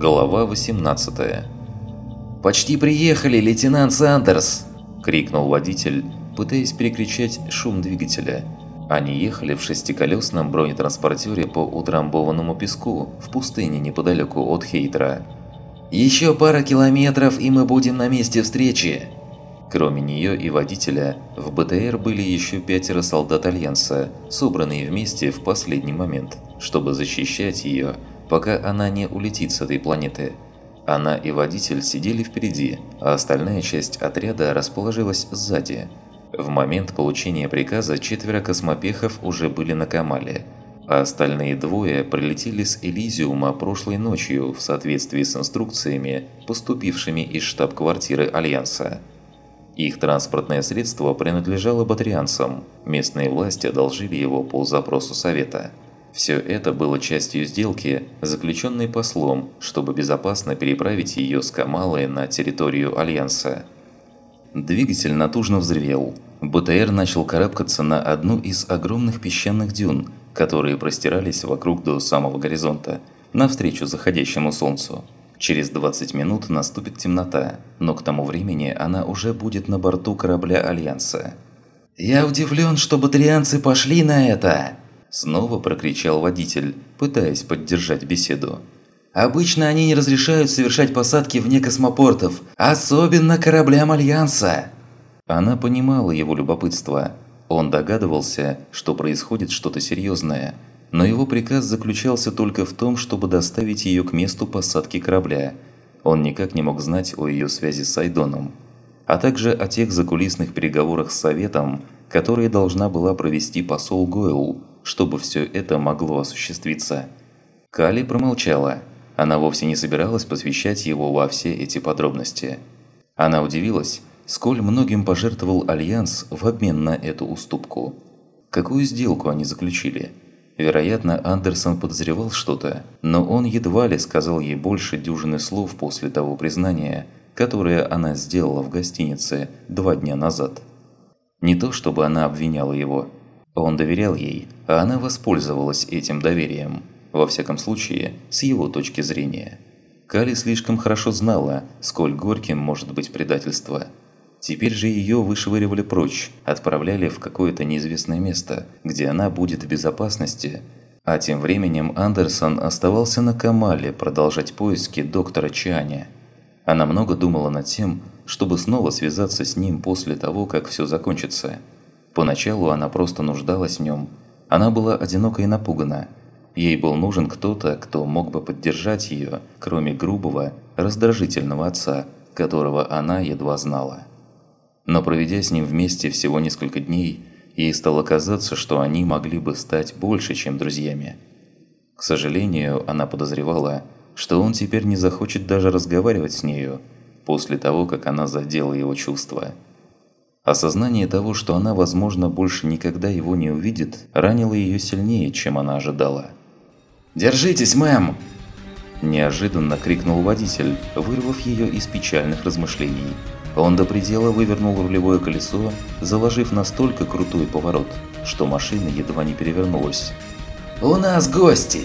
Глава 18 «Почти приехали, лейтенант Сандерс!» – крикнул водитель, пытаясь перекричать шум двигателя. Они ехали в шестиколесном бронетранспортере по утрамбованному песку в пустыне неподалеку от Хейтера. «Еще пара километров, и мы будем на месте встречи!» Кроме нее и водителя, в БТР были еще пятеро солдат Альянса, собранные вместе в последний момент, чтобы защищать ее, пока она не улетит с этой планеты. Она и водитель сидели впереди, а остальная часть отряда расположилась сзади. В момент получения приказа четверо космопехов уже были на Камале, а остальные двое прилетели с Элизиума прошлой ночью в соответствии с инструкциями, поступившими из штаб-квартиры Альянса. Их транспортное средство принадлежало батарианцам, местные власти одолжили его по запросу Совета. Все это было частью сделки, заключенной послом, чтобы безопасно переправить ее с Камалы на территорию Альянса. Двигатель натужно взревел. БТР начал карабкаться на одну из огромных песчаных дюн, которые простирались вокруг до самого горизонта, навстречу заходящему солнцу. Через 20 минут наступит темнота, но к тому времени она уже будет на борту корабля Альянса. «Я удивлен, что батарианцы пошли на это!» Снова прокричал водитель, пытаясь поддержать беседу. «Обычно они не разрешают совершать посадки вне космопортов, особенно кораблям Альянса!» Она понимала его любопытство. Он догадывался, что происходит что-то серьезное – но его приказ заключался только в том, чтобы доставить ее к месту посадки корабля. Он никак не мог знать о ее связи с Айдоном, а также о тех закулисных переговорах с Советом, которые должна была провести посол Гойл, чтобы все это могло осуществиться. Кали промолчала. Она вовсе не собиралась посвящать его во все эти подробности. Она удивилась, сколь многим пожертвовал Альянс в обмен на эту уступку. Какую сделку они заключили – Вероятно, Андерсон подозревал что-то, но он едва ли сказал ей больше дюжины слов после того признания, которое она сделала в гостинице два дня назад. Не то чтобы она обвиняла его. Он доверял ей, а она воспользовалась этим доверием. Во всяком случае, с его точки зрения. Кали слишком хорошо знала, сколь горьким может быть предательство – Теперь же ее вышвыривали прочь, отправляли в какое-то неизвестное место, где она будет в безопасности. А тем временем Андерсон оставался на Камале продолжать поиски доктора Чаня. Она много думала над тем, чтобы снова связаться с ним после того, как все закончится. Поначалу она просто нуждалась в нем. Она была одинока и напугана. Ей был нужен кто-то, кто мог бы поддержать ее, кроме грубого, раздражительного отца, которого она едва знала. Но проведя с ним вместе всего несколько дней, ей стало казаться, что они могли бы стать больше, чем друзьями. К сожалению, она подозревала, что он теперь не захочет даже разговаривать с нею, после того, как она задела его чувства. Осознание того, что она, возможно, больше никогда его не увидит, ранило ее сильнее, чем она ожидала. «Держитесь, мэм!» Неожиданно крикнул водитель, вырвав ее из печальных размышлений. Он до предела вывернул рулевое колесо, заложив настолько крутой поворот, что машина едва не перевернулась. «У нас гости!»